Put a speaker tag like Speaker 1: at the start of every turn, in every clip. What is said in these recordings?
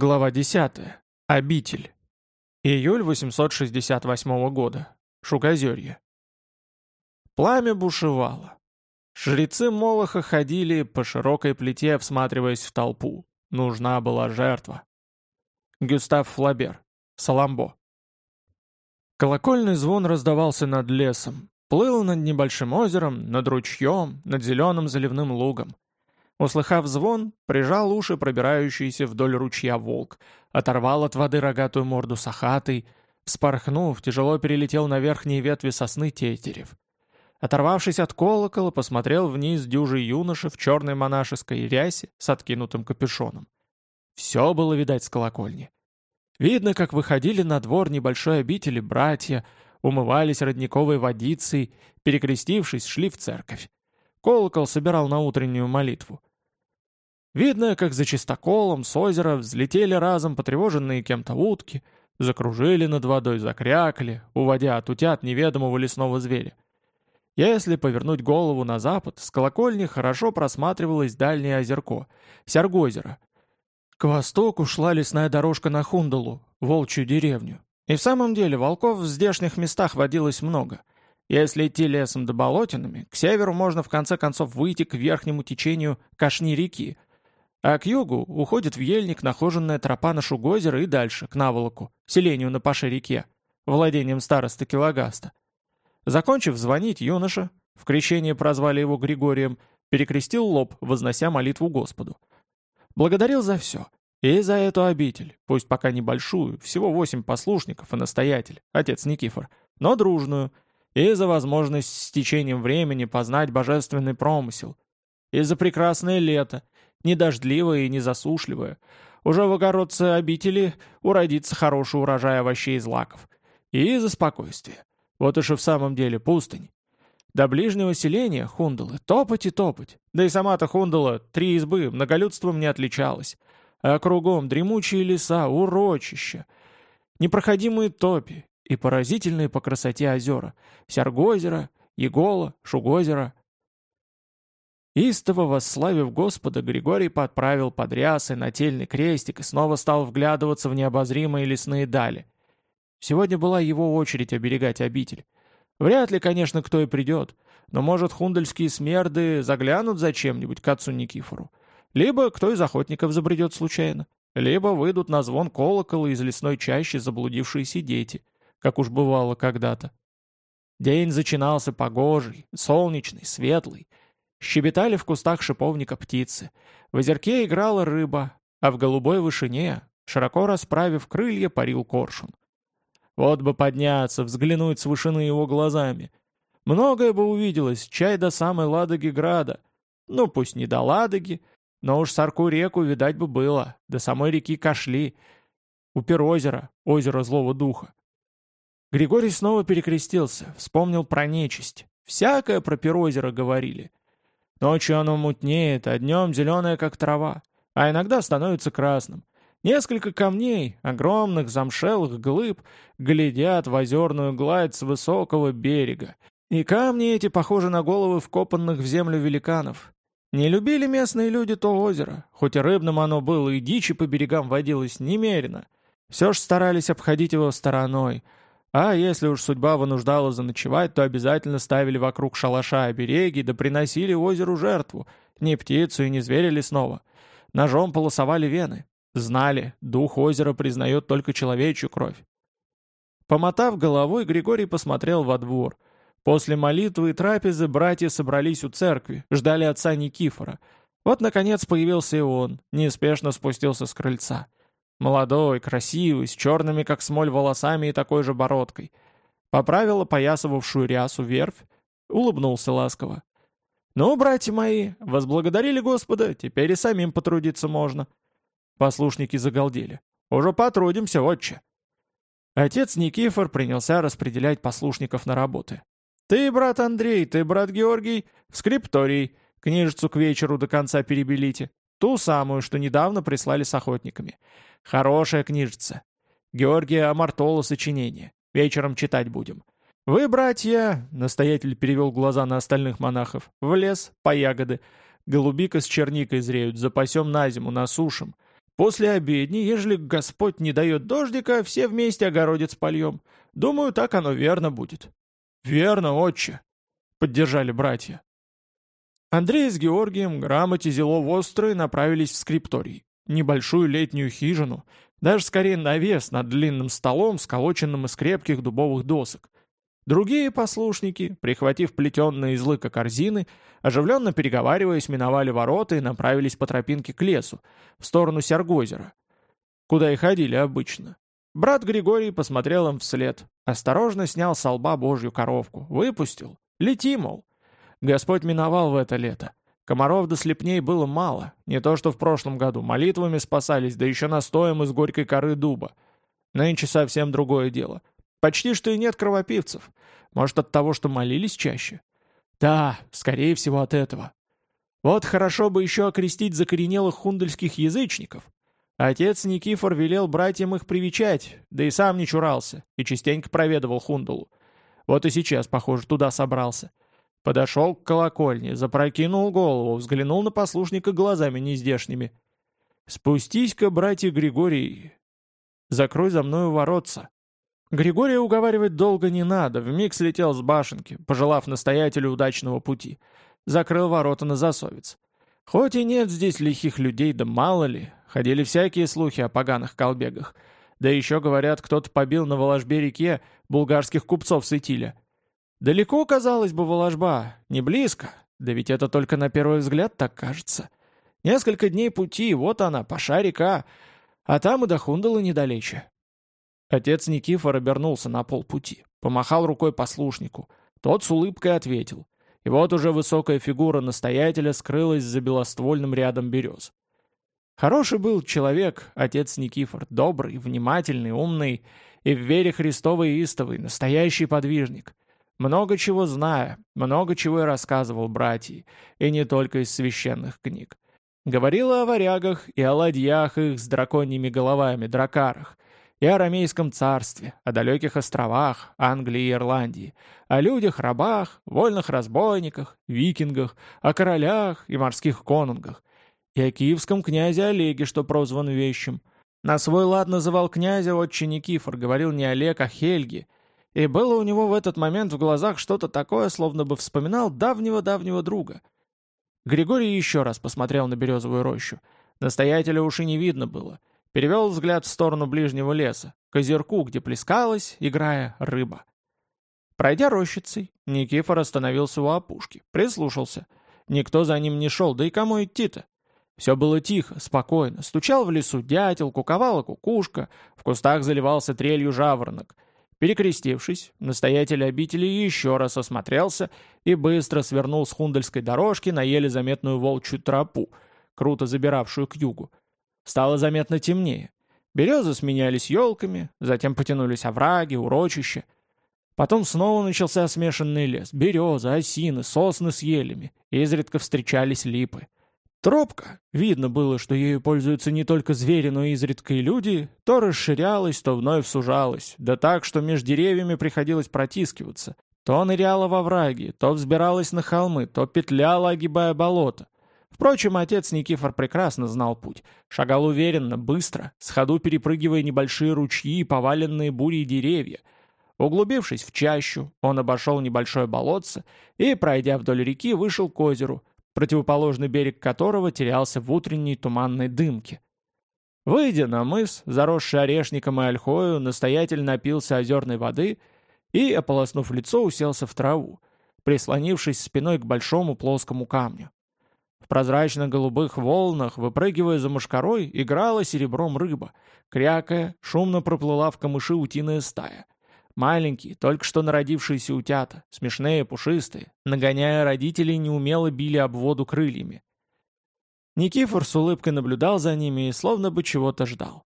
Speaker 1: Глава 10. Обитель. Июль 868 года. Шугозерье. Пламя бушевало. Жрецы Молоха ходили по широкой плите, всматриваясь в толпу. Нужна была жертва. Гюстав Флабер. Саламбо. Колокольный звон раздавался над лесом. Плыл над небольшим озером, над ручьем, над зеленым заливным лугом. Услыхав звон, прижал уши пробирающийся вдоль ручья волк, оторвал от воды рогатую морду сахатой, вспорхнув, тяжело перелетел на верхние ветви сосны тетерев. Оторвавшись от колокола, посмотрел вниз дюжий юноша в черной монашеской рясе с откинутым капюшоном. Все было видать с колокольни. Видно, как выходили на двор небольшой обители братья, умывались родниковой водицей, перекрестившись, шли в церковь. Колокол собирал на утреннюю молитву. Видно, как за чистоколом с озера взлетели разом потревоженные кем-то утки, закружили над водой, закрякли, уводя от утят неведомого лесного зверя. Если повернуть голову на запад, с колокольни хорошо просматривалось дальнее озерко, Сяргозеро. К востоку шла лесная дорожка на Хундалу, волчью деревню. И в самом деле волков в здешних местах водилось много. Если идти лесом до болотинами, к северу можно в конце концов выйти к верхнему течению Кашни-реки – а к югу уходит в ельник нахоженная тропа на Шугозеро и дальше, к Наволоку, селению на Паше-реке, владением староста Килогаста. Закончив звонить, юноша, в крещении прозвали его Григорием, перекрестил лоб, вознося молитву Господу. Благодарил за все. И за эту обитель, пусть пока небольшую, всего восемь послушников и настоятель, отец Никифор, но дружную, и за возможность с течением времени познать божественный промысел, и за прекрасное лето, не дождливое и не засушливое. Уже в огородце обители уродится хороший урожай овощей и злаков. И за спокойствие. Вот уж и в самом деле пустынь. До ближнего селения Хундалы топать и топать. Да и сама-то Хундала три избы многолюдством не отличалась. А кругом дремучие леса, урочища, непроходимые топи и поразительные по красоте озера. Сяргозеро, Егола, Шугозеро, Истово восславив Господа, Григорий подправил под рясой нательный крестик и снова стал вглядываться в необозримые лесные дали. Сегодня была его очередь оберегать обитель. Вряд ли, конечно, кто и придет, но, может, хундальские смерды заглянут зачем-нибудь к отцу Никифору. Либо кто из охотников забредет случайно, либо выйдут на звон колокола из лесной чащи заблудившиеся дети, как уж бывало когда-то. День зачинался погожий, солнечный, светлый, Щебетали в кустах шиповника птицы. В озерке играла рыба, а в голубой вышине, широко расправив крылья, парил коршун. Вот бы подняться, взглянуть с вышины его глазами. Многое бы увиделось, чай до самой Ладоги Града. Ну, пусть не до Ладоги, но уж Сарку реку видать бы было, до самой реки Кашли, у Перозера, озера Злого Духа. Григорий снова перекрестился, вспомнил про нечисть. Всякое про Перозеро говорили. Ночью оно мутнеет, а днем зеленое, как трава, а иногда становится красным. Несколько камней, огромных замшелых глыб, глядят в озерную гладь с высокого берега. И камни эти похожи на головы вкопанных в землю великанов. Не любили местные люди то озеро, хоть и рыбным оно было, и дичи по берегам водилось немерено. Все ж старались обходить его стороной — а если уж судьба вынуждала заночевать, то обязательно ставили вокруг шалаша обереги да приносили озеру жертву, ни птицу и ни зверя лесного. Ножом полосовали вены. Знали, дух озера признает только человечью кровь. Помотав головой, Григорий посмотрел во двор. После молитвы и трапезы братья собрались у церкви, ждали отца Никифора. Вот, наконец, появился и он, неспешно спустился с крыльца. Молодой, красивый, с черными, как смоль, волосами и такой же бородкой. Поправил опоясывавшую рясу верфь, улыбнулся ласково. «Ну, братья мои, возблагодарили Господа, теперь и самим потрудиться можно». Послушники загалдели. «Уже потрудимся, отче». Отец Никифор принялся распределять послушников на работы. «Ты, брат Андрей, ты, брат Георгий, в скрипторий. Книжицу к вечеру до конца перебелите. Ту самую, что недавно прислали с охотниками. Хорошая книжица. Георгия Амартола сочинение. Вечером читать будем. Вы, братья, настоятель перевел глаза на остальных монахов, в лес, по ягоды. Голубика с черникой зреют, запасем на зиму, насушим. После обедни, ежели Господь не дает дождика, все вместе огородец польем. Думаю, так оно верно будет». «Верно, отче», — поддержали братья. Андрей с Георгием, грамоте зело острые, направились в скрипторий, небольшую летнюю хижину, даже скорее навес над длинным столом, сколоченным из крепких дубовых досок. Другие послушники, прихватив плетенные из лыка корзины, оживленно переговариваясь, миновали ворота и направились по тропинке к лесу, в сторону Сергозера, куда и ходили обычно. Брат Григорий посмотрел им вслед, осторожно снял с лба божью коровку, выпустил. Лети, мол. Господь миновал в это лето. Комаров до слепней было мало, не то что в прошлом году, молитвами спасались, да еще настоем из горькой коры дуба. Нынче совсем другое дело. Почти что и нет кровопивцев. Может, от того, что молились чаще? Да, скорее всего, от этого. Вот хорошо бы еще окрестить закоренелых хундельских язычников. Отец Никифор велел братьям их привечать, да и сам не чурался, и частенько проведывал Хундулу. Вот и сейчас, похоже, туда собрался. Подошел к колокольне, запрокинул голову, взглянул на послушника глазами нездешними. «Спустись-ка, братья Григорий, закрой за мною воротца». Григория уговаривать долго не надо, вмиг слетел с башенки, пожелав настоятелю удачного пути. Закрыл ворота на засовец. Хоть и нет здесь лихих людей, да мало ли, ходили всякие слухи о поганых колбегах. Да еще, говорят, кто-то побил на Воложбе-реке булгарских купцов с Итиля. Далеко, казалось бы, Воложба, не близко, да ведь это только на первый взгляд так кажется. Несколько дней пути, вот она, Паша река, а там и до Хундала недалече. Отец Никифор обернулся на полпути, помахал рукой послушнику. Тот с улыбкой ответил. И вот уже высокая фигура настоятеля скрылась за белоствольным рядом берез. Хороший был человек, отец Никифор, добрый, внимательный, умный и в вере Христовой истовый, настоящий подвижник. Много чего зная, много чего и рассказывал братьям, и не только из священных книг. Говорила о варягах и о ладьях их с драконьими головами, дракарах, и о ромейском царстве, о далеких островах Англии и Ирландии, о людях, рабах, вольных разбойниках, викингах, о королях и морских конунгах, и о киевском князе Олеге, что прозван вещим. На свой лад называл князя отче Никифор, говорил не Олег, а Хельги — и было у него в этот момент в глазах что-то такое, словно бы вспоминал давнего-давнего друга. Григорий еще раз посмотрел на березовую рощу. Настоятеля уж и не видно было. Перевел взгляд в сторону ближнего леса, к озерку, где плескалась, играя, рыба. Пройдя рощицей, Никифор остановился у опушки, прислушался. Никто за ним не шел, да и кому идти-то? Все было тихо, спокойно. Стучал в лесу дятел, куковала кукушка, в кустах заливался трелью жаворонок — Перекрестившись, настоятель обители еще раз осмотрелся и быстро свернул с хундальской дорожки на еле заметную волчью тропу, круто забиравшую к югу. Стало заметно темнее. Березы сменялись елками, затем потянулись овраги, урочища. Потом снова начался смешанный лес. Березы, осины, сосны с елями. Изредка встречались липы. Тропка, видно было, что ею пользуются не только звери, но и изредка и люди, то расширялась, то вновь сужалась, да так, что между деревьями приходилось протискиваться. То ныряла во враги, то взбиралась на холмы, то петляла, огибая болото. Впрочем, отец Никифор прекрасно знал путь. Шагал уверенно, быстро, с ходу перепрыгивая небольшие ручьи и поваленные бурей деревья. Углубившись в чащу, он обошел небольшое болотце и, пройдя вдоль реки, вышел к озеру, противоположный берег которого терялся в утренней туманной дымке. Выйдя на мыс, заросший орешником и ольхою, настоятель напился озерной воды и, ополоснув лицо, уселся в траву, прислонившись спиной к большому плоскому камню. В прозрачно-голубых волнах, выпрыгивая за мушкарой, играла серебром рыба. Крякая, шумно проплыла в камыши утиная стая — Маленькие, только что народившиеся утята, смешные, пушистые, нагоняя родителей, неумело били об воду крыльями. Никифор с улыбкой наблюдал за ними и словно бы чего-то ждал.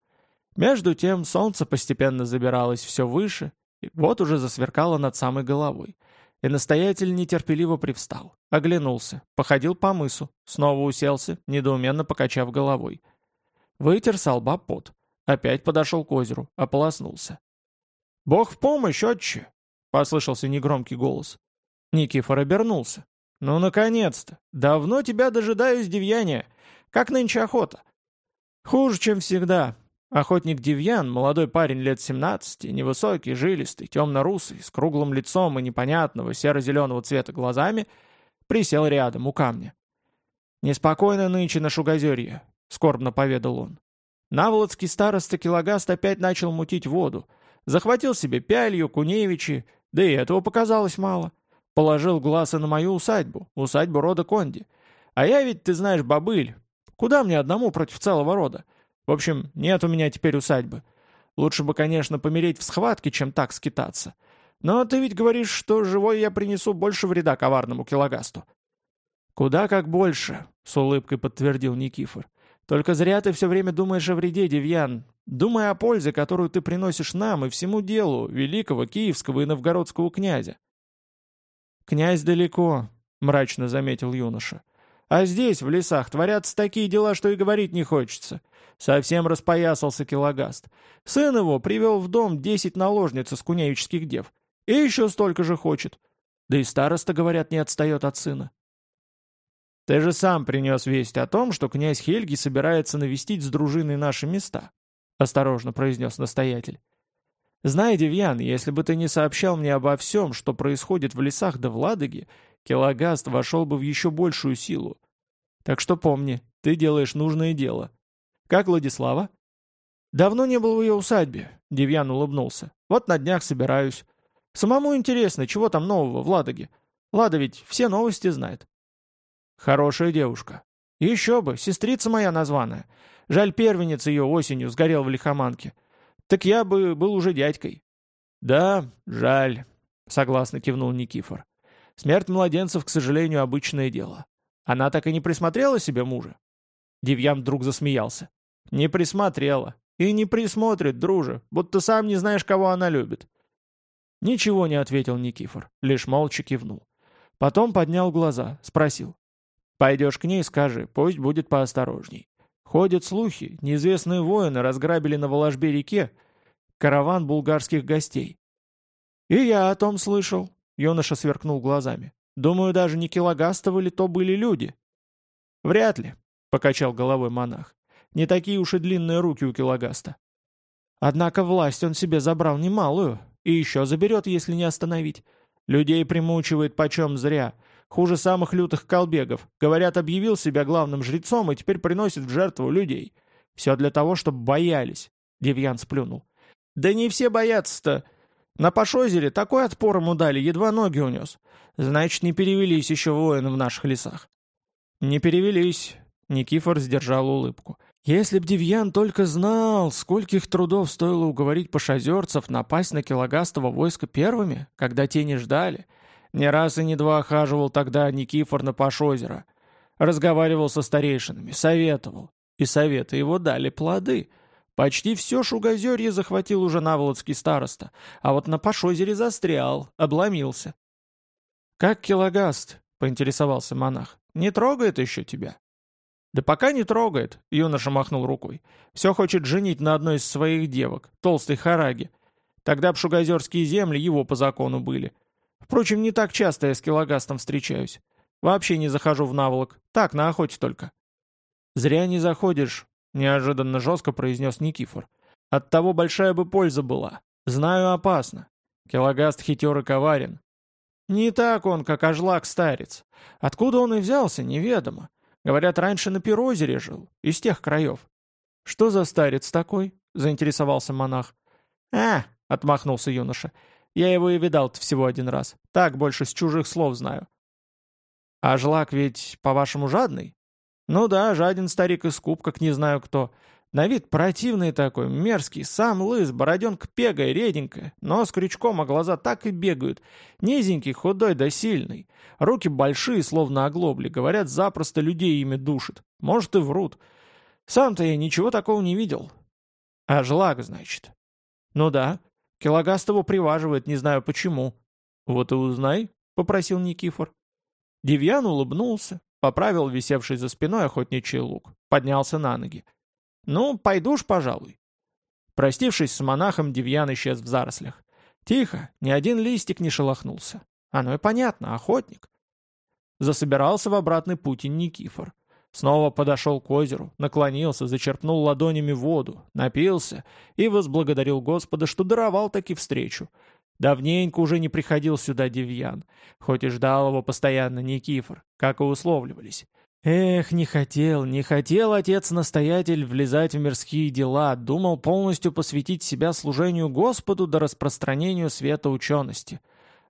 Speaker 1: Между тем солнце постепенно забиралось все выше, и вот уже засверкало над самой головой. И настоятель нетерпеливо привстал, оглянулся, походил по мысу, снова уселся, недоуменно покачав головой. Вытер со лба пот. Опять подошел к озеру, ополоснулся. «Бог в помощь, отче!» — послышался негромкий голос. Никифор обернулся. «Ну, наконец-то! Давно тебя дожидаюсь, девьяния! Как нынче охота?» Хуже, чем всегда. Охотник Девьян, молодой парень лет 17, невысокий, жилистый, темно-русый, с круглым лицом и непонятного серо-зеленого цвета глазами, присел рядом у камня. «Неспокойно нынче на Шугозерье», — скорбно поведал он. Наволодский староста Килогаст опять начал мутить воду. Захватил себе пялью, куневичи, да и этого показалось мало. Положил глаз и на мою усадьбу, усадьбу рода Конди. А я ведь, ты знаешь, бобыль. Куда мне одному против целого рода? В общем, нет у меня теперь усадьбы. Лучше бы, конечно, помереть в схватке, чем так скитаться. Но ты ведь говоришь, что живой я принесу больше вреда коварному Килогасту. «Куда как больше», — с улыбкой подтвердил Никифор. «Только зря ты все время думаешь о вреде, Девьян. Думай о пользе, которую ты приносишь нам и всему делу великого киевского и новгородского князя». «Князь далеко», — мрачно заметил юноша. «А здесь, в лесах, творятся такие дела, что и говорить не хочется. Совсем распоясался Килогаст. Сын его привел в дом десять наложниц из кунявических дев. И еще столько же хочет. Да и староста, говорят, не отстает от сына. Ты же сам принес весть о том, что князь Хельги собирается навестить с дружиной наши места», — осторожно произнес настоятель. «Знай, Девьян, если бы ты не сообщал мне обо всем, что происходит в лесах да в Ладоге, вошел бы в еще большую силу. Так что помни, ты делаешь нужное дело. Как Владислава?» «Давно не был в ее усадьбе», — Девьян улыбнулся. «Вот на днях собираюсь. Самому интересно, чего там нового в Ладоге. Лада ведь все новости знает. Хорошая девушка. Еще бы, сестрица моя названная. Жаль, первенец ее осенью сгорел в лихоманке. Так я бы был уже дядькой. Да, жаль, согласно кивнул Никифор. Смерть младенцев, к сожалению, обычное дело. Она так и не присмотрела себе мужа? Девьян вдруг засмеялся. Не присмотрела. И не присмотрит, друже, будто сам не знаешь, кого она любит. Ничего не ответил Никифор, лишь молча кивнул. Потом поднял глаза, спросил. Пойдешь к ней, скажи, пусть будет поосторожней. Ходят слухи, неизвестные воины разграбили на Воложбе реке караван булгарских гостей. И я о том слышал, юноша сверкнул глазами. Думаю, даже не килогастовы ли то были люди. Вряд ли, покачал головой монах. Не такие уж и длинные руки у килогаста. Однако власть он себе забрал немалую, и еще заберет, если не остановить. Людей примучивает почем зря — Хуже самых лютых колбегов. Говорят, объявил себя главным жрецом и теперь приносит в жертву людей. Все для того, чтобы боялись. Девьян сплюнул. Да не все боятся-то. На Пашозере такой отпор ему дали, едва ноги унес. Значит, не перевелись еще воины в наших лесах. Не перевелись. Никифор сдержал улыбку. Если б Девьян только знал, скольких трудов стоило уговорить пашозерцев напасть на килогастого войска первыми, когда те не ждали — не раз и не два хаживал тогда Никифор на Пашозеро. Разговаривал со старейшинами, советовал. И советы его дали плоды. Почти все Шугозерье захватил уже наволодский староста, а вот на Пашозере застрял, обломился. «Как Килогаст?» — поинтересовался монах. «Не трогает еще тебя?» «Да пока не трогает», — юноша махнул рукой. «Все хочет женить на одной из своих девок, толстой Хараги. Тогда б шугозерские земли его по закону были. Впрочем, не так часто я с килогастом встречаюсь. Вообще не захожу в наволок. Так, на охоте только». «Зря не заходишь», — неожиданно жестко произнес Никифор. «От того большая бы польза была. Знаю, опасно. Килогаст хитер и коварен. Не так он, как ожлак-старец. Откуда он и взялся, неведомо. Говорят, раньше на Пирозере жил, из тех краев. «Что за старец такой?» — заинтересовался монах. «А!» — отмахнулся юноша. Я его и видал всего один раз. Так больше с чужих слов знаю. А жлак ведь, по-вашему, жадный? Ну да, жаден старик и скуп, как не знаю кто. На вид противный такой, мерзкий, сам лыс, бороденка пегая, реденькая, нос крючком, а глаза так и бегают. Низенький, худой да сильный. Руки большие, словно оглобли, говорят, запросто людей ими душит. Может и врут. Сам-то я ничего такого не видел. А жлак, значит. Ну да, Килогастову приваживает, не знаю почему». «Вот и узнай», — попросил Никифор. Девьян улыбнулся, поправил висевший за спиной охотничий лук, поднялся на ноги. «Ну, пойду ж, пожалуй». Простившись с монахом, Девьян исчез в зарослях. Тихо, ни один листик не шелохнулся. Оно и понятно, охотник. Засобирался в обратный путь Никифор. Снова подошел к озеру, наклонился, зачерпнул ладонями воду, напился и возблагодарил Господа, что даровал таки встречу. Давненько уже не приходил сюда Девьян, хоть и ждал его постоянно Никифор, как и условливались. Эх, не хотел, не хотел отец-настоятель влезать в мирские дела, думал полностью посвятить себя служению Господу до распространению света учености.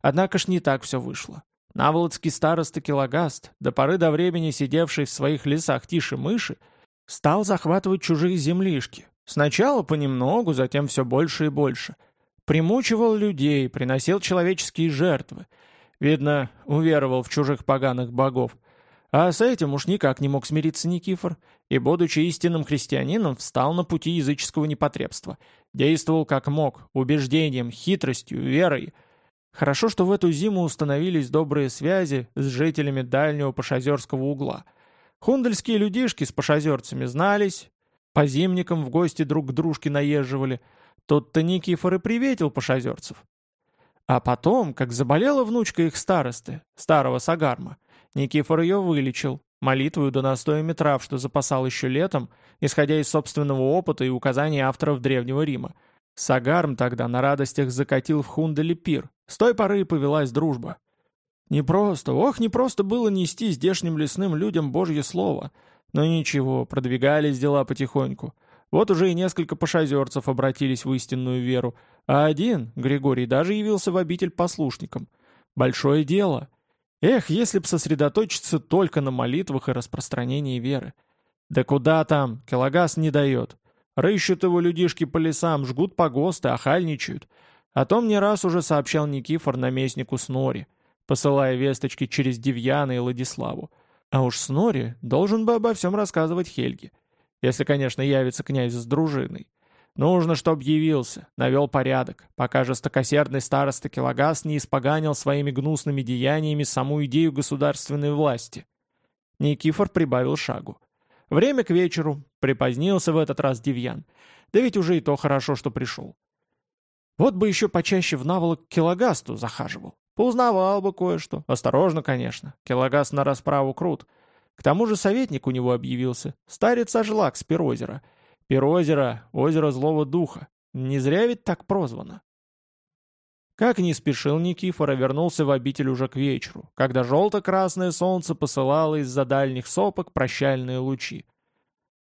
Speaker 1: Однако ж не так все вышло. Наволодский староста Килогаст, до поры до времени сидевший в своих лесах тише мыши, стал захватывать чужие землишки. Сначала понемногу, затем все больше и больше. Примучивал людей, приносил человеческие жертвы. Видно, уверовал в чужих поганых богов. А с этим уж никак не мог смириться Никифор, и, будучи истинным христианином, встал на пути языческого непотребства. Действовал как мог, убеждением, хитростью, верой — Хорошо, что в эту зиму установились добрые связи с жителями дальнего Пашозерского угла. Хундельские людишки с пашозерцами знались, по зимникам в гости друг к дружке наезживали. Тот-то Никифор и приветил пашозерцев. А потом, как заболела внучка их старосты, старого Сагарма, Никифор ее вылечил, молитвою да настоями трав, что запасал еще летом, исходя из собственного опыта и указаний авторов Древнего Рима. Сагарм тогда на радостях закатил в Хунделе пир, с той поры и повелась дружба. Не просто, ох, не просто было нести здешним лесным людям Божье слово. Но ничего, продвигались дела потихоньку. Вот уже и несколько пошазерцев обратились в истинную веру, а один, Григорий, даже явился в обитель послушником. Большое дело. Эх, если б сосредоточиться только на молитвах и распространении веры. Да куда там, Килогас не дает. Рыщут его людишки по лесам, жгут погосты, охальничают. О том не раз уже сообщал Никифор наместнику Снори, посылая весточки через Девьяна и Владиславу. А уж Снори должен бы обо всем рассказывать Хельге. Если, конечно, явится князь с дружиной. Нужно, чтоб явился, навел порядок, пока жестокосердный староста Килогас не испоганил своими гнусными деяниями саму идею государственной власти. Никифор прибавил шагу. Время к вечеру, припозднился в этот раз Девьян. Да ведь уже и то хорошо, что пришел. Вот бы еще почаще в наволок к Килогасту захаживал. Поузнавал бы кое-что. Осторожно, конечно. Килогаст на расправу крут. К тому же советник у него объявился. Старец Ажлак с Перозера. Перозера — озеро злого духа. Не зря ведь так прозвано. Как не спешил Никифор, вернулся в обитель уже к вечеру, когда желто-красное солнце посылало из-за дальних сопок прощальные лучи.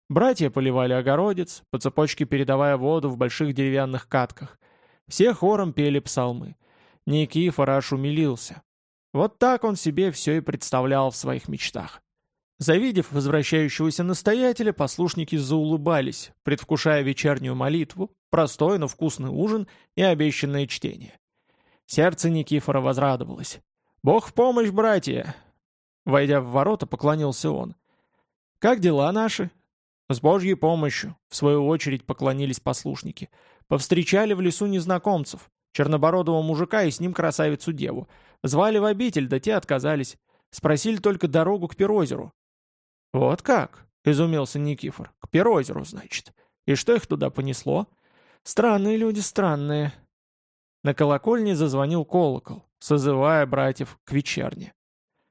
Speaker 1: Братья поливали огородец, по цепочке передавая воду в больших деревянных катках. Все хором пели псалмы. Никифор аж умилился. Вот так он себе все и представлял в своих мечтах. Завидев возвращающегося настоятеля, послушники заулыбались, предвкушая вечернюю молитву, простой, но вкусный ужин и обещанное чтение. Сердце Никифора возрадовалось. «Бог в помощь, братья!» Войдя в ворота, поклонился он. «Как дела наши?» «С Божьей помощью», — в свою очередь поклонились послушники. Повстречали в лесу незнакомцев, чернобородого мужика и с ним красавицу-деву. Звали в обитель, да те отказались. Спросили только дорогу к Перозеру. «Вот как?» — изумился Никифор. «К Перозеру, значит. И что их туда понесло?» «Странные люди, странные». На колокольне зазвонил колокол, созывая братьев к вечерне.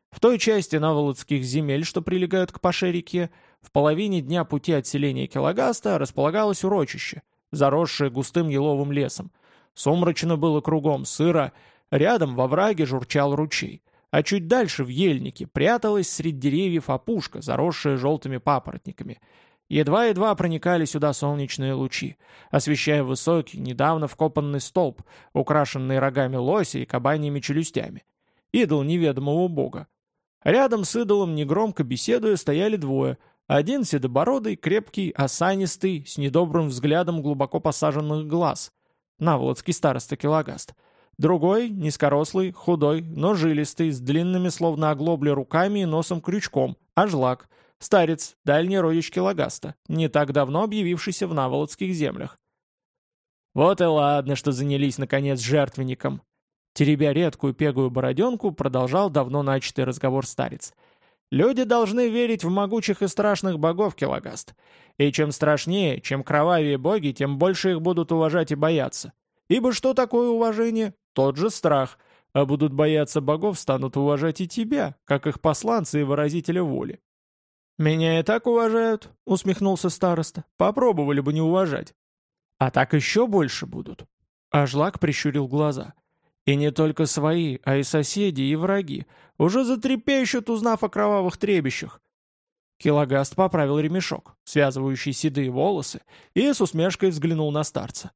Speaker 1: В той части наволодских земель, что прилегают к Паше-реке, в половине дня пути от селения Килогаста располагалось урочище — заросшее густым еловым лесом. Сумрачно было кругом, сыро, рядом во враге журчал ручей, а чуть дальше в ельнике пряталась среди деревьев опушка, заросшая желтыми папоротниками. Едва-едва проникали сюда солнечные лучи, освещая высокий, недавно вкопанный столб, украшенный рогами лося и кабаньими челюстями. Идол неведомого бога. Рядом с идолом, негромко беседуя, стояли двое — один седобородый, крепкий, осанистый, с недобрым взглядом глубоко посаженных глаз. Наволодский староста Килогаст. Другой, низкорослый, худой, но жилистый, с длинными, словно оглобли руками и носом крючком. Ажлак. Старец, дальний родич Килогаста, не так давно объявившийся в Наволодских землях. Вот и ладно, что занялись, наконец, жертвенником. Теребя редкую пегую бороденку, продолжал давно начатый разговор старец — Люди должны верить в могучих и страшных богов, Килогаст. И чем страшнее, чем кровавее боги, тем больше их будут уважать и бояться. Ибо что такое уважение? Тот же страх. А будут бояться богов, станут уважать и тебя, как их посланца и выразителя воли. «Меня и так уважают», — усмехнулся староста. «Попробовали бы не уважать». «А так еще больше будут». Ажлак прищурил глаза. «И не только свои, а и соседи, и враги. Уже затрепещут, узнав о кровавых требищах». Килогаст поправил ремешок, связывающий седые волосы, и с усмешкой взглянул на старца.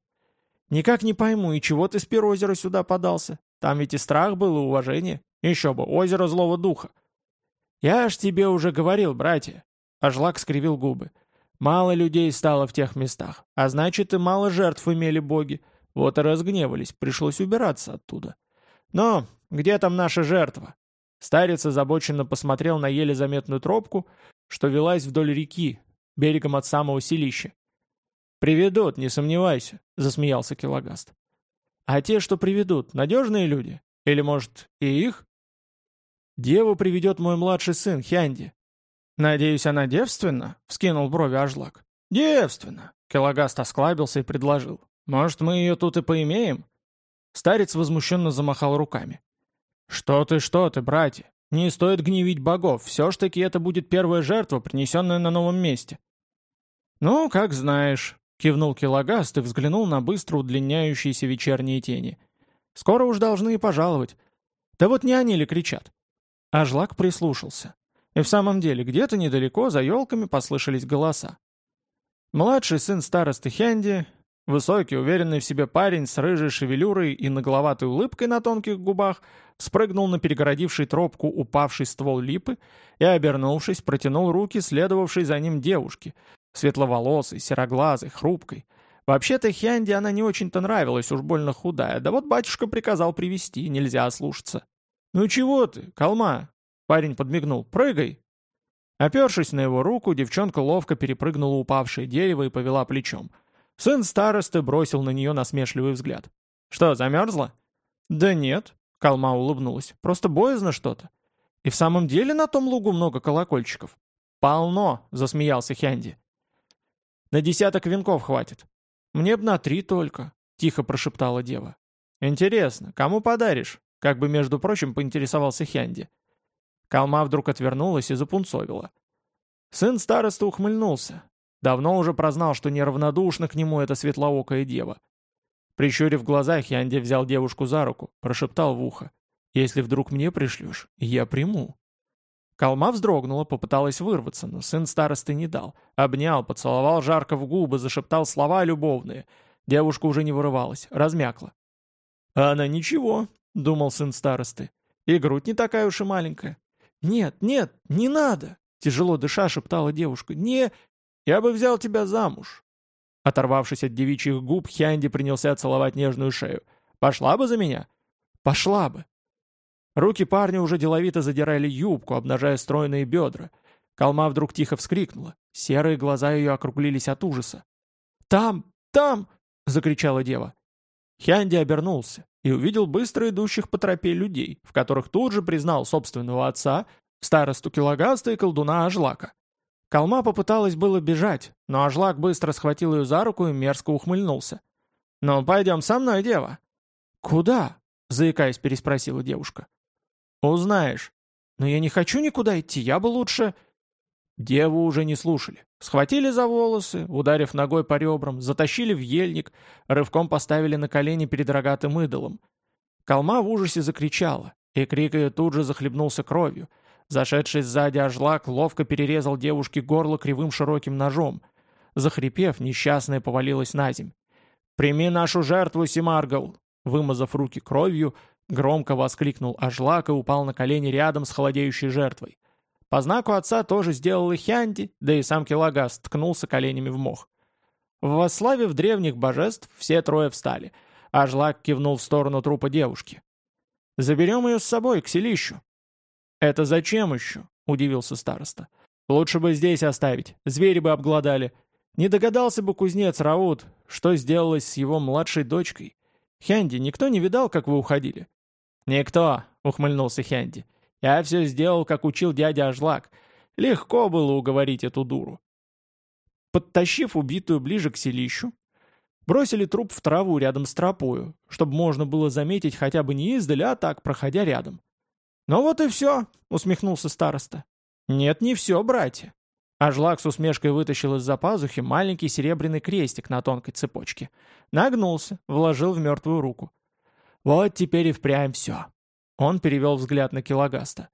Speaker 1: «Никак не пойму, и чего ты с Перозера сюда подался? Там ведь и страх был, и уважение. Еще бы, озеро злого духа. «Я ж тебе уже говорил, братья!» Ажлак скривил губы. «Мало людей стало в тех местах, а значит и мало жертв имели боги. Вот и разгневались, пришлось убираться оттуда. Но где там наша жертва?» Старец озабоченно посмотрел на еле заметную тропку, что велась вдоль реки, берегом от самого селища. «Приведут, не сомневайся», — засмеялся Килогаст. «А те, что приведут, надежные люди? Или, может, и их?» Деву приведет мой младший сын, Хянди. Надеюсь, она девственна? Вскинул брови Ажлак. Девственна. Келогаст осклабился и предложил. Может, мы ее тут и поимеем? Старец возмущенно замахал руками. «Что ты, что ты, братья? Не стоит гневить богов, все ж таки это будет первая жертва, принесенная на новом месте». «Ну, как знаешь», — кивнул Килогаст и взглянул на быстро удлиняющиеся вечерние тени. «Скоро уж должны и пожаловать. Да вот не они ли кричат? Ажлак прислушался. И в самом деле, где-то недалеко за елками послышались голоса. Младший сын старосты Хенди, высокий, уверенный в себе парень с рыжей шевелюрой и нагловатой улыбкой на тонких губах, спрыгнул на перегородивший тропку упавший ствол липы и, обернувшись, протянул руки следовавшей за ним девушке, светловолосой, сероглазой, хрупкой. Вообще-то Хянди она не очень-то нравилась, уж больно худая, да вот батюшка приказал привести, нельзя ослушаться. «Ну чего ты, Калма?» Парень подмигнул. «Прыгай!» Опершись на его руку, девчонка ловко перепрыгнула упавшее дерево и повела плечом. Сын старосты бросил на нее насмешливый взгляд. «Что, замерзла?» «Да нет», — Калма улыбнулась. «Просто боязно что-то. И в самом деле на том лугу много колокольчиков». «Полно», — засмеялся Хянди. «На десяток венков хватит». «Мне б на три только», — тихо прошептала дева. «Интересно, кому подаришь?» Как бы, между прочим, поинтересовался Хянди. Калма вдруг отвернулась и запунцовила. Сын староста ухмыльнулся. Давно уже прознал, что неравнодушна к нему эта светлоокая дева. Прищурив глаза, Хянди взял девушку за руку, прошептал в ухо. «Если вдруг мне пришлешь, я приму». Калма вздрогнула, попыталась вырваться, но сын старосты не дал. Обнял, поцеловал жарко в губы, зашептал слова любовные. Девушка уже не вырывалась, размякла. А она ничего, думал сын старосты. И грудь не такая уж и маленькая. «Нет, нет, не надо!» Тяжело дыша шептала девушка. «Не, я бы взял тебя замуж!» Оторвавшись от девичьих губ, Хянди принялся целовать нежную шею. «Пошла бы за меня?» «Пошла бы!» Руки парня уже деловито задирали юбку, обнажая стройные бедра. Калма вдруг тихо вскрикнула. Серые глаза ее округлились от ужаса. «Там! Там!» — закричала дева. Хянди обернулся и увидел быстро идущих по тропе людей, в которых тут же признал собственного отца, старосту Килогаста и колдуна Ажлака. Калма попыталась было бежать, но Ажлак быстро схватил ее за руку и мерзко ухмыльнулся. «Ну, пойдем со мной, дева». «Куда?» — заикаясь, переспросила девушка. «Узнаешь. Но я не хочу никуда идти, я бы лучше...» Деву уже не слушали. Схватили за волосы, ударив ногой по ребрам, затащили в ельник, рывком поставили на колени перед рогатым идолом. Калма в ужасе закричала, и крик ее тут же захлебнулся кровью. Зашедший сзади ажлак ловко перерезал девушке горло кривым широким ножом. Захрипев, несчастная повалилась на земь. «Прими нашу жертву, Симаргал!» Вымазав руки кровью, громко воскликнул ажлак и упал на колени рядом с холодеющей жертвой. По знаку отца тоже сделал и Хянди, да и сам Килагас ткнулся коленями в мох. Восславив древних божеств, все трое встали, а Жлак кивнул в сторону трупа девушки. «Заберем ее с собой, к селищу». «Это зачем еще?» — удивился староста. «Лучше бы здесь оставить, звери бы обглодали. Не догадался бы кузнец Раут, что сделалось с его младшей дочкой. Хянди, никто не видал, как вы уходили?» «Никто», — ухмыльнулся Хянди. Я все сделал, как учил дядя Ажлак. Легко было уговорить эту дуру. Подтащив убитую ближе к селищу, бросили труп в траву рядом с тропою, чтобы можно было заметить хотя бы не издали, а так, проходя рядом. «Ну вот и все», — усмехнулся староста. «Нет, не все, братья. Ажлак с усмешкой вытащил из-за пазухи маленький серебряный крестик на тонкой цепочке. Нагнулся, вложил в мертвую руку. «Вот теперь и впрямь все». Он перевел взгляд на Килогаста.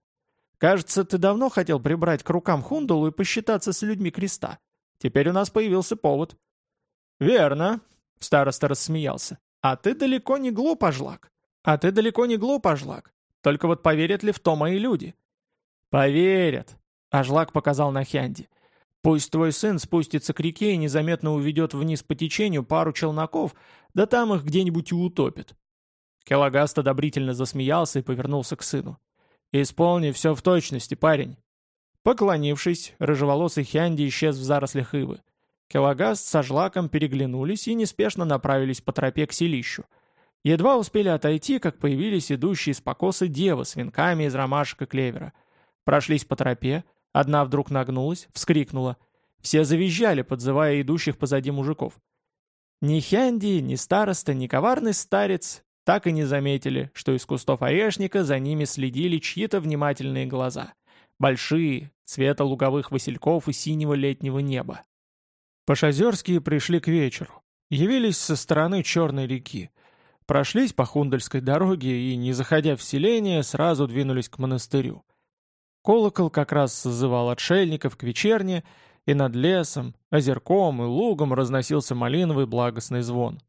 Speaker 1: «Кажется, ты давно хотел прибрать к рукам Хундулу и посчитаться с людьми креста. Теперь у нас появился повод». «Верно», — староста рассмеялся. «А ты далеко не глуп, Ажлак. А ты далеко не глуп, Ажлак. Только вот поверят ли в то мои люди?» «Поверят», — Ажлак показал на Хянди. «Пусть твой сын спустится к реке и незаметно уведет вниз по течению пару челноков, да там их где-нибудь и утопит». Келагаст одобрительно засмеялся и повернулся к сыну. «Исполни все в точности, парень». Поклонившись, рыжеволосый Хянди исчез в зарослях ивы. Келагаст с Ажлаком переглянулись и неспешно направились по тропе к селищу. Едва успели отойти, как появились идущие с покоса девы с венками из ромашек и клевера. Прошлись по тропе, одна вдруг нагнулась, вскрикнула. Все завизжали, подзывая идущих позади мужиков. Ни Хянди, ни староста, ни коварный старец так и не заметили, что из кустов орешника за ними следили чьи-то внимательные глаза. Большие, цвета луговых васильков и синего летнего неба. Пашозерские пришли к вечеру. Явились со стороны Черной реки. Прошлись по Хундальской дороге и, не заходя в селение, сразу двинулись к монастырю. Колокол как раз созывал отшельников к вечерне, и над лесом, озерком и лугом разносился малиновый благостный звон.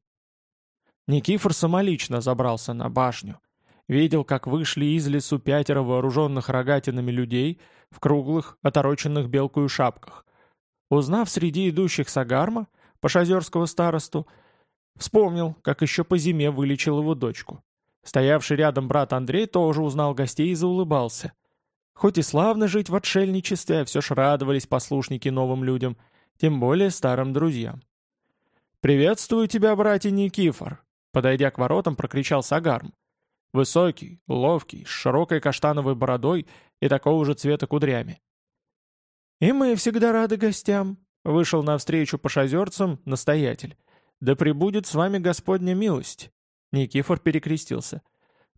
Speaker 1: Никифор самолично забрался на башню. Видел, как вышли из лесу пятеро вооруженных рогатинами людей в круглых, отороченных белкую шапках. Узнав среди идущих Сагарма, пошазерского старосту, вспомнил, как еще по зиме вылечил его дочку. Стоявший рядом брат Андрей тоже узнал гостей и заулыбался. Хоть и славно жить в отшельничестве, все ж радовались послушники новым людям, тем более старым друзьям. «Приветствую тебя, братья Никифор!» Подойдя к воротам, прокричал Сагарм. Высокий, ловкий, с широкой каштановой бородой и такого же цвета кудрями. «И мы всегда рады гостям», — вышел навстречу пошазерцам настоятель. «Да пребудет с вами Господня милость». Никифор перекрестился.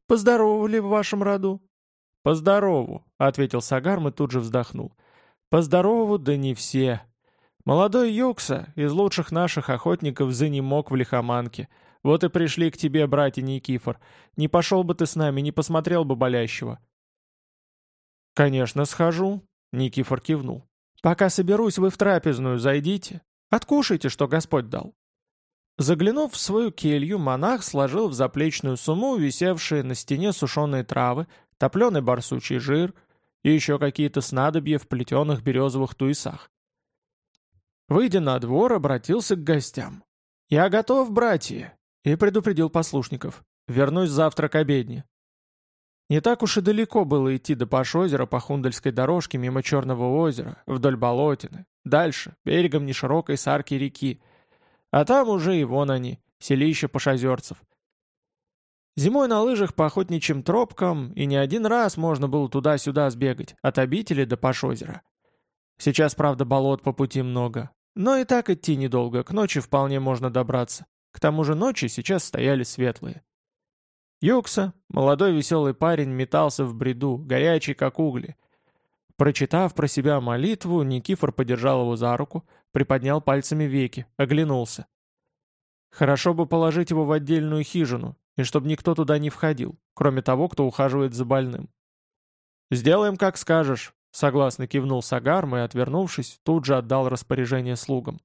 Speaker 1: «Поздоровали в вашем роду?» «Поздорову», — ответил Сагарм и тут же вздохнул. «Поздорову, да не все. Молодой Юкса из лучших наших охотников занемог в лихоманке». Вот и пришли к тебе, братья Никифор. Не пошел бы ты с нами, не посмотрел бы болящего». «Конечно, схожу», — Никифор кивнул. «Пока соберусь, вы в трапезную зайдите. Откушайте, что Господь дал». Заглянув в свою келью, монах сложил в заплечную сумму висевшие на стене сушеные травы, топленый барсучий жир и еще какие-то снадобья в плетеных березовых туесах. Выйдя на двор, обратился к гостям. «Я готов, братья и предупредил послушников. «Вернусь завтра к обедне». Не так уж и далеко было идти до Пашозера по Хундальской дорожке мимо Черного озера, вдоль болотины, дальше, берегом неширокой сарки реки. А там уже и вон они, селище пашозерцев. Зимой на лыжах по охотничьим тропкам и не один раз можно было туда-сюда сбегать, от обители до Пашозера. Сейчас, правда, болот по пути много, но и так идти недолго, к ночи вполне можно добраться. К тому же ночи сейчас стояли светлые. Юкса, молодой веселый парень, метался в бреду, горячий как угли. Прочитав про себя молитву, Никифор подержал его за руку, приподнял пальцами веки, оглянулся. Хорошо бы положить его в отдельную хижину, и чтобы никто туда не входил, кроме того, кто ухаживает за больным. «Сделаем, как скажешь», — согласно кивнул Сагарм и, отвернувшись, тут же отдал распоряжение слугам.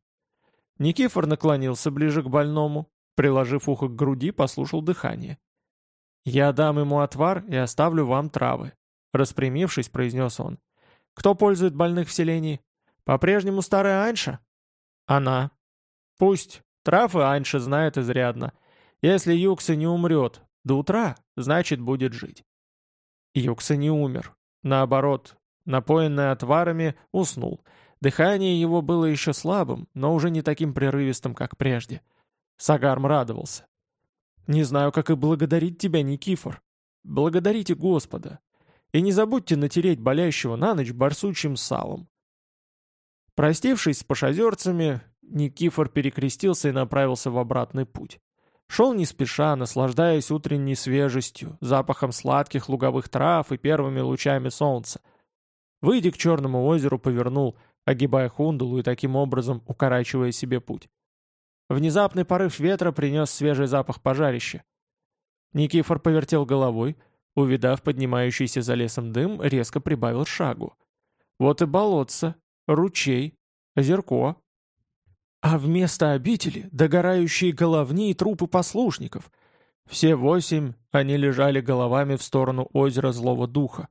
Speaker 1: Никифор наклонился ближе к больному, приложив ухо к груди, послушал дыхание. «Я дам ему отвар и оставлю вам травы», — распрямившись, произнес он. «Кто пользует больных в селении? По-прежнему старая Аньша?» «Она». «Пусть. Трав и Аньша знает изрядно. Если Юкса не умрет до утра, значит, будет жить». Юкса не умер. Наоборот, напоенный отварами, уснул — Дыхание его было еще слабым, но уже не таким прерывистым, как прежде. Сагарм радовался. «Не знаю, как и благодарить тебя, Никифор. Благодарите Господа. И не забудьте натереть болящего на ночь барсучим салом». Простившись с пошазерцами, Никифор перекрестился и направился в обратный путь. Шел не спеша, наслаждаясь утренней свежестью, запахом сладких луговых трав и первыми лучами солнца. Выйдя к Черному озеру, повернул — огибая Хундулу и таким образом укорачивая себе путь. Внезапный порыв ветра принес свежий запах пожарища. Никифор повертел головой, увидав поднимающийся за лесом дым, резко прибавил шагу. Вот и болотце, ручей, озерко. А вместо обители догорающие головни и трупы послушников. Все восемь они лежали головами в сторону озера Злого Духа.